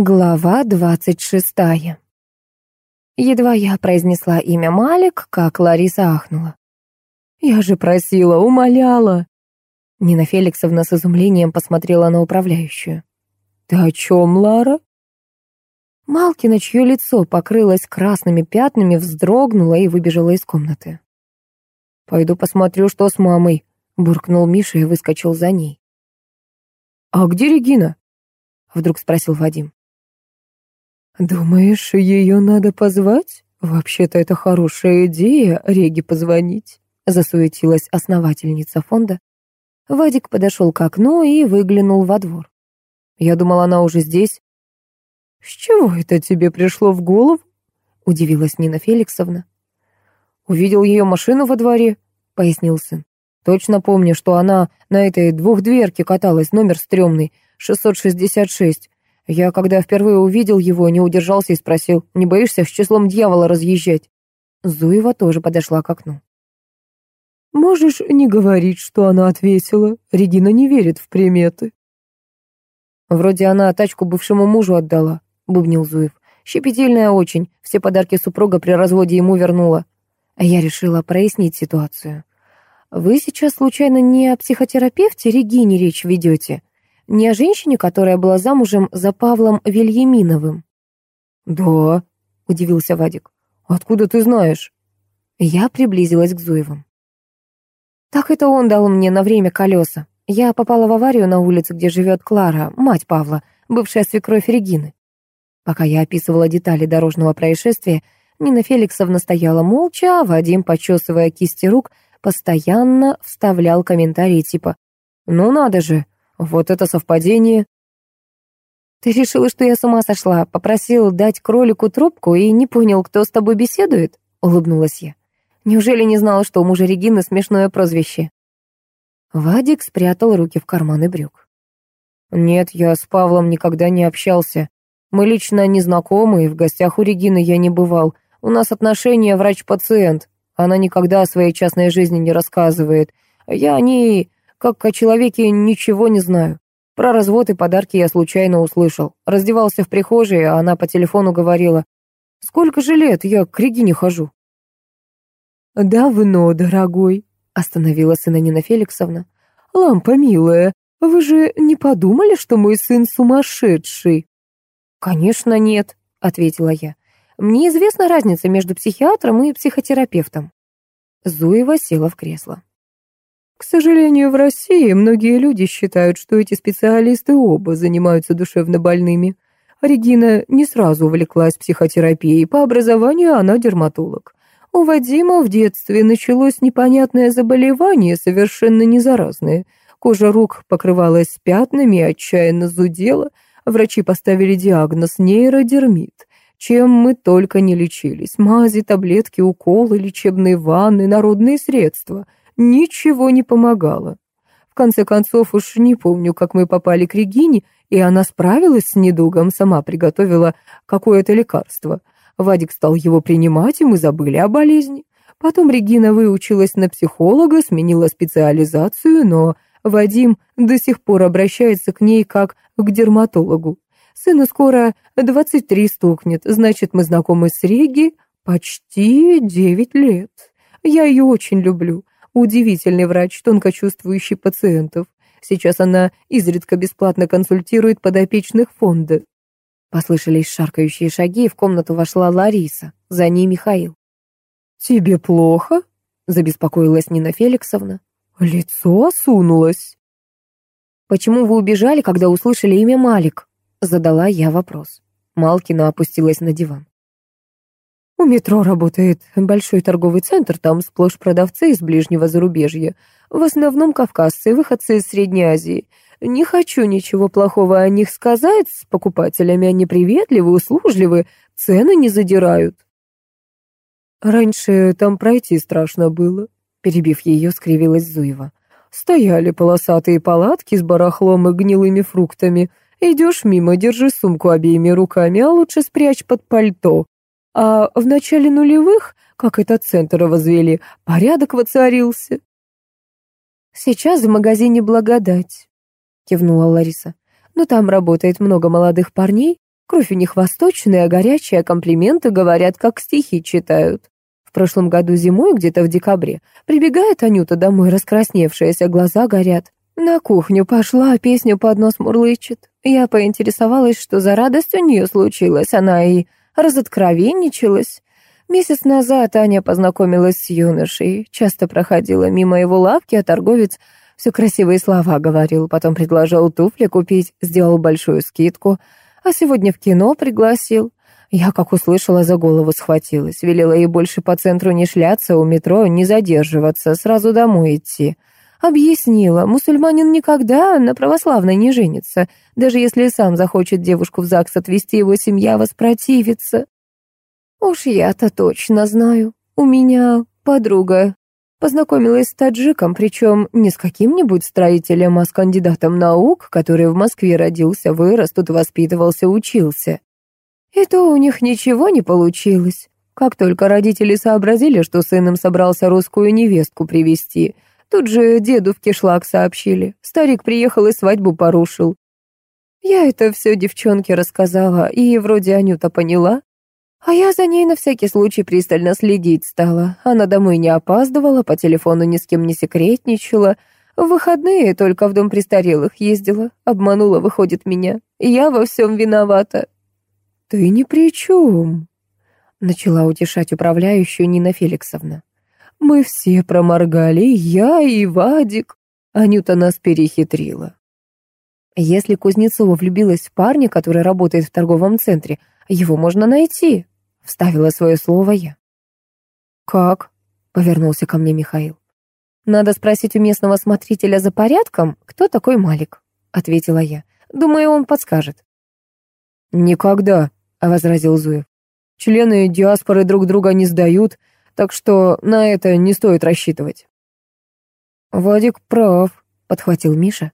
Глава двадцать шестая. Едва я произнесла имя Малик, как Лариса ахнула. «Я же просила, умоляла!» Нина Феликсовна с изумлением посмотрела на управляющую. «Ты о чем, Лара?» Малкина, чье лицо покрылось красными пятнами, вздрогнула и выбежала из комнаты. «Пойду посмотрю, что с мамой», — буркнул Миша и выскочил за ней. «А где Регина?» — вдруг спросил Вадим. «Думаешь, ее надо позвать? Вообще-то это хорошая идея, Реге позвонить», — засуетилась основательница фонда. Вадик подошел к окну и выглянул во двор. «Я думал, она уже здесь». «С чего это тебе пришло в голову?» — удивилась Нина Феликсовна. «Увидел ее машину во дворе», — пояснил сын. «Точно помню, что она на этой двухдверке каталась, номер стрёмный, 666. Я, когда впервые увидел его, не удержался и спросил, не боишься с числом дьявола разъезжать? Зуева тоже подошла к окну. «Можешь не говорить, что она ответила. Регина не верит в приметы». «Вроде она тачку бывшему мужу отдала», — бубнил Зуев. «Щепетильная очень. Все подарки супруга при разводе ему вернула». А я решила прояснить ситуацию. «Вы сейчас, случайно, не о психотерапевте Регине речь ведете?» Не о женщине, которая была замужем за Павлом Вильяминовым. «Да», — удивился Вадик. «Откуда ты знаешь?» Я приблизилась к Зуевым. «Так это он дал мне на время колеса. Я попала в аварию на улице, где живет Клара, мать Павла, бывшая свекровь Регины. Пока я описывала детали дорожного происшествия, Нина Феликсовна стояла молча, а Вадим, почесывая кисти рук, постоянно вставлял комментарии типа «Ну надо же, вот это совпадение. Ты решила, что я с ума сошла, попросил дать кролику трубку и не понял, кто с тобой беседует? Улыбнулась я. Неужели не знала, что у мужа Регины смешное прозвище? Вадик спрятал руки в карманы брюк. Нет, я с Павлом никогда не общался. Мы лично не знакомы, и в гостях у Регины я не бывал. У нас отношения врач-пациент. Она никогда о своей частной жизни не рассказывает. Я о ней как о человеке ничего не знаю. Про развод и подарки я случайно услышал. Раздевался в прихожей, а она по телефону говорила. «Сколько же лет я к Регине хожу?» «Давно, дорогой», — остановила сына Нина Феликсовна. «Лампа милая, вы же не подумали, что мой сын сумасшедший?» «Конечно нет», — ответила я. «Мне известна разница между психиатром и психотерапевтом». Зуева села в кресло. К сожалению, в России многие люди считают, что эти специалисты оба занимаются душевно больными. Регина не сразу увлеклась психотерапией, по образованию она дерматолог. У Вадима в детстве началось непонятное заболевание, совершенно незаразное. Кожа рук покрывалась пятнами отчаянно зудела. Врачи поставили диагноз нейродермит. Чем мы только не лечились. Мази, таблетки, уколы, лечебные ванны, народные средства — Ничего не помогало. В конце концов, уж не помню, как мы попали к Регине, и она справилась с недугом, сама приготовила какое-то лекарство. Вадик стал его принимать, и мы забыли о болезни. Потом Регина выучилась на психолога, сменила специализацию, но Вадим до сих пор обращается к ней как к дерматологу. Сыну скоро 23 стукнет, значит, мы знакомы с Реги почти 9 лет. Я ее очень люблю. Удивительный врач, тонко чувствующий пациентов. Сейчас она изредка бесплатно консультирует подопечных фонда. Послышались шаркающие шаги, и в комнату вошла Лариса, за ней Михаил. «Тебе плохо?» — забеспокоилась Нина Феликсовна. «Лицо осунулось». «Почему вы убежали, когда услышали имя Малик?» — задала я вопрос. Малкина опустилась на диван. У метро работает большой торговый центр, там сплошь продавцы из ближнего зарубежья. В основном кавказцы, выходцы из Средней Азии. Не хочу ничего плохого о них сказать, с покупателями они приветливы, услужливы, цены не задирают. Раньше там пройти страшно было, перебив ее, скривилась Зуева. Стояли полосатые палатки с барахлом и гнилыми фруктами. Идешь мимо, держи сумку обеими руками, а лучше спрячь под пальто. А в начале нулевых, как этот центр возвели, порядок воцарился. «Сейчас в магазине «Благодать», — кивнула Лариса. «Но там работает много молодых парней. Кровь у них восточная, горячая, комплименты говорят, как стихи читают. В прошлом году зимой, где-то в декабре, прибегает Анюта домой, раскрасневшаяся, глаза горят. На кухню пошла, песню под нос мурлычет. Я поинтересовалась, что за радость у нее случилась. Она и разоткровенничалась. Месяц назад Аня познакомилась с юношей, часто проходила мимо его лавки, а торговец все красивые слова говорил, потом предложил туфли купить, сделал большую скидку — а сегодня в кино пригласил. Я, как услышала, за голову схватилась. Велела ей больше по центру не шляться, у метро не задерживаться, сразу домой идти. Объяснила, мусульманин никогда на православной не женится. Даже если сам захочет девушку в ЗАГС отвезти, его семья воспротивится. Уж я-то точно знаю. У меня подруга Познакомилась с таджиком, причем не с каким-нибудь строителем, а с кандидатом наук, который в Москве родился, вырос, тут воспитывался, учился. И то у них ничего не получилось. Как только родители сообразили, что сын им собрался русскую невестку привести, тут же деду в кишлак сообщили. Старик приехал и свадьбу порушил. Я это все девчонке рассказала, и вроде Анюта поняла. А я за ней на всякий случай пристально следить стала. Она домой не опаздывала, по телефону ни с кем не секретничала. В выходные только в дом престарелых ездила. Обманула, выходит, меня. Я во всем виновата. «Ты ни при чем», — начала утешать управляющую Нина Феликсовна. «Мы все проморгали, я и Вадик. Анюта нас перехитрила». Если Кузнецова влюбилась в парня, который работает в торговом центре, его можно найти, вставила свое слово я. Как? Повернулся ко мне Михаил. Надо спросить у местного смотрителя за порядком, кто такой Малик, ответила я. Думаю, он подскажет. Никогда, возразил Зуев. Члены диаспоры друг друга не сдают, так что на это не стоит рассчитывать. Вадик прав, подхватил Миша.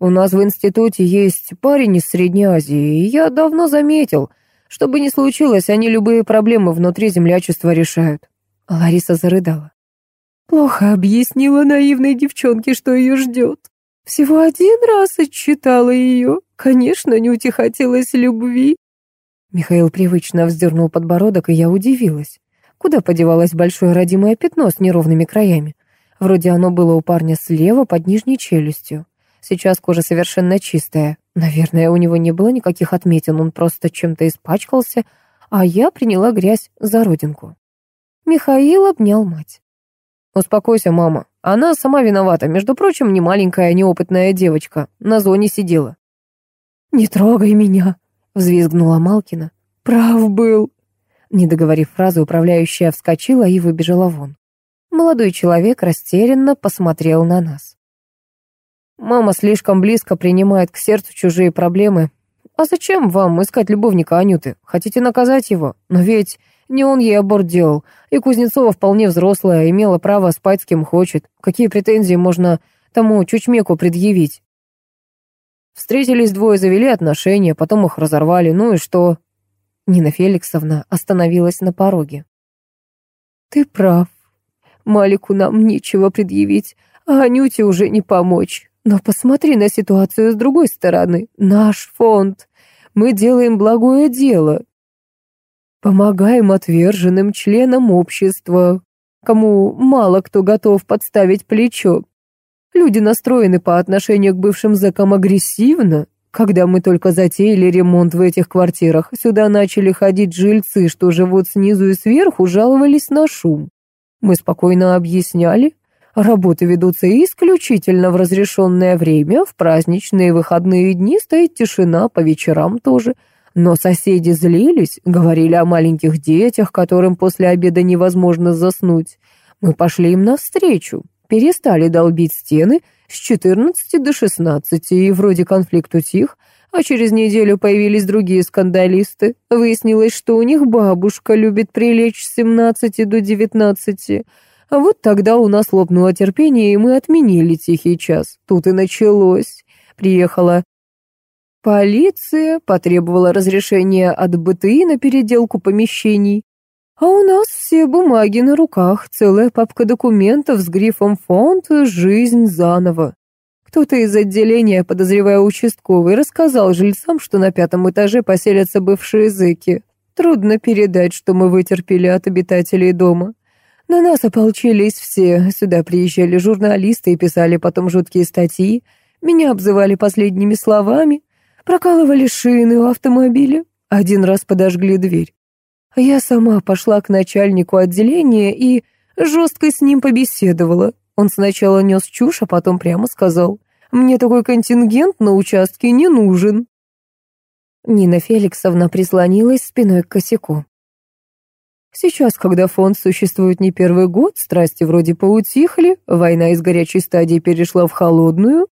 У нас в институте есть парень из Средней Азии, и я давно заметил — что бы ни случилось, они любые проблемы внутри землячества решают. Лариса зарыдала. Плохо объяснила наивной девчонке, что ее ждет. Всего один раз отчитала ее. Конечно, Нюте хотелось любви. Михаил привычно вздернул подбородок, и я удивилась. Куда подевалось большое родимое пятно с неровными краями? Вроде оно было у парня слева под нижней челюстью. Сейчас кожа совершенно чистая. Наверное, у него не было никаких отметин, он просто чем-то испачкался, а я приняла грязь за родинку. Михаил обнял мать. «Успокойся, мама. Она сама виновата. Между прочим, не маленькая, неопытная девочка. На зоне сидела». «Не трогай меня», — взвизгнула Малкина. «Прав был». Не договорив фразы, управляющая вскочила и выбежала вон. Молодой человек растерянно посмотрел на нас. Мама слишком близко принимает к сердцу чужие проблемы. А зачем вам искать любовника Анюты? Хотите наказать его? Но ведь не он ей аборт делал. И Кузнецова вполне взрослая, имела право спать с кем хочет. Какие претензии можно тому чучмеку предъявить? Встретились двое, завели отношения, потом их разорвали. Ну и что? Нина Феликсовна остановилась на пороге. Ты прав. Малику нам нечего предъявить, а Анюте уже не помочь. Но посмотри на ситуацию с другой стороны. Наш фонд. Мы делаем благое дело. Помогаем отверженным членам общества, кому мало кто готов подставить плечо. Люди настроены по отношению к бывшим зэкам агрессивно. Когда мы только затеяли ремонт в этих квартирах, сюда начали ходить жильцы, что живут снизу и сверху, жаловались на шум. Мы спокойно объясняли, Работы ведутся исключительно в разрешенное время, в праздничные выходные дни стоит тишина, по вечерам тоже. Но соседи злились, говорили о маленьких детях, которым после обеда невозможно заснуть. Мы пошли им навстречу, перестали долбить стены с 14 до 16, и вроде конфликт утих, а через неделю появились другие скандалисты. Выяснилось, что у них бабушка любит прилечь с 17 до 19, а вот тогда у нас лопнуло терпение, и мы отменили тихий час. Тут и началось. Приехала полиция, потребовала разрешения от БТИ на переделку помещений. А у нас все бумаги на руках, целая папка документов с грифом «Фонд. Жизнь заново». Кто-то из отделения, подозревая участковый, рассказал жильцам, что на пятом этаже поселятся бывшие зэки. Трудно передать, что мы вытерпели от обитателей дома. На нас ополчились все. Сюда приезжали журналисты и писали потом жуткие статьи. Меня обзывали последними словами, прокалывали шины у автомобиля. Один раз подожгли дверь. Я сама пошла к начальнику отделения и жестко с ним побеседовала. Он сначала нес чушь, а потом прямо сказал, «Мне такой контингент на участке не нужен». Нина Феликсовна прислонилась спиной к косяку. Сейчас, когда фонд существует не первый год, страсти вроде поутихли, война из горячей стадии перешла в холодную,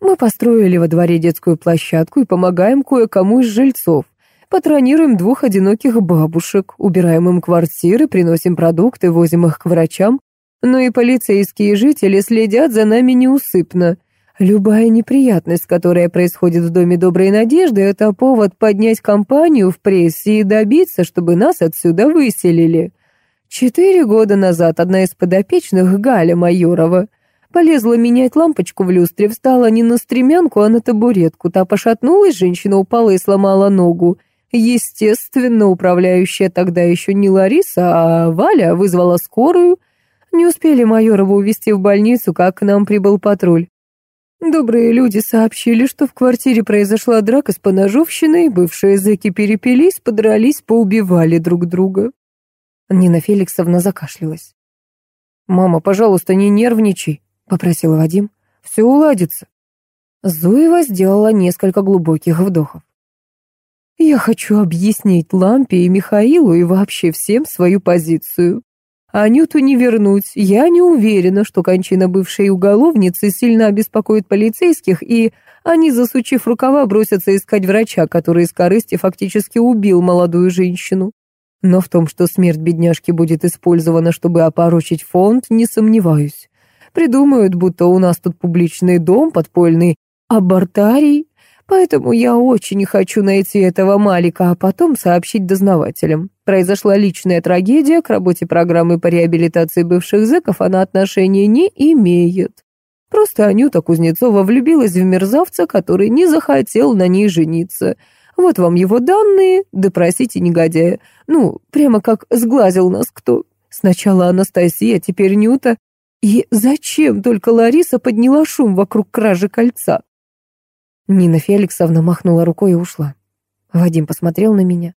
мы построили во дворе детскую площадку и помогаем кое-кому из жильцов. Патронируем двух одиноких бабушек, убираем им квартиры, приносим продукты, возим их к врачам, но и полицейские жители следят за нами неусыпно. Любая неприятность, которая происходит в Доме Доброй Надежды, это повод поднять кампанию в прессе и добиться, чтобы нас отсюда выселили. Четыре года назад одна из подопечных, Галя Майорова, полезла менять лампочку в люстре, встала не на стремянку, а на табуретку. Та пошатнулась, женщина упала и сломала ногу. Естественно, управляющая тогда еще не Лариса, а Валя вызвала скорую — не успели Майорова увезти в больницу, как к нам прибыл патруль. Добрые люди сообщили, что в квартире произошла драка с поножовщиной, бывшие зэки перепились, подрались, поубивали друг друга. Нина Феликсовна закашлялась. «Мама, пожалуйста, не нервничай», — попросил Вадим. «Все уладится». Зуева сделала несколько глубоких вдохов. «Я хочу объяснить Лампе и Михаилу и вообще всем свою позицию. Анюту не вернуть. Я не уверена, что кончина бывшей уголовницы сильно обеспокоит полицейских, и они, засучив рукава, бросятся искать врача, который из корысти фактически убил молодую женщину. Но в том, что смерть бедняжки будет использована, чтобы опорочить фонд, не сомневаюсь. Придумают, будто у нас тут публичный дом, подпольный абортарий, Поэтому я очень хочу найти этого Малика, а потом сообщить дознавателям. Произошла личная трагедия, к работе программы по реабилитации бывших зэков она отношения не имеет. Просто Анюта Кузнецова влюбилась в мерзавца, который не захотел на ней жениться. Вот вам его данные, допросите негодяя. Ну, прямо как сглазил нас кто. Сначала Анастасия, теперь Нюта. И зачем только Лариса подняла шум вокруг кражи кольца? Нина Феликсовна махнула рукой и ушла. Вадим посмотрел на меня.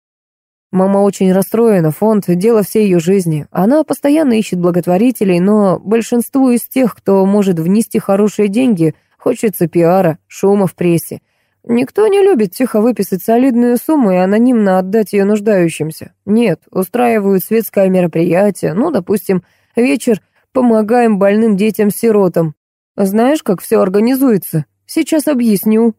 Мама очень расстроена, фонд — дело всей ее жизни. Она постоянно ищет благотворителей, но большинству из тех, кто может внести хорошие деньги, хочется пиара, шума в прессе. Никто не любит тихо выписать солидную сумму и анонимно отдать ее нуждающимся. Нет, устраивают светское мероприятие, ну, допустим, вечер «Помогаем больным детям-сиротам». Знаешь, как все организуется? Сейчас объясню.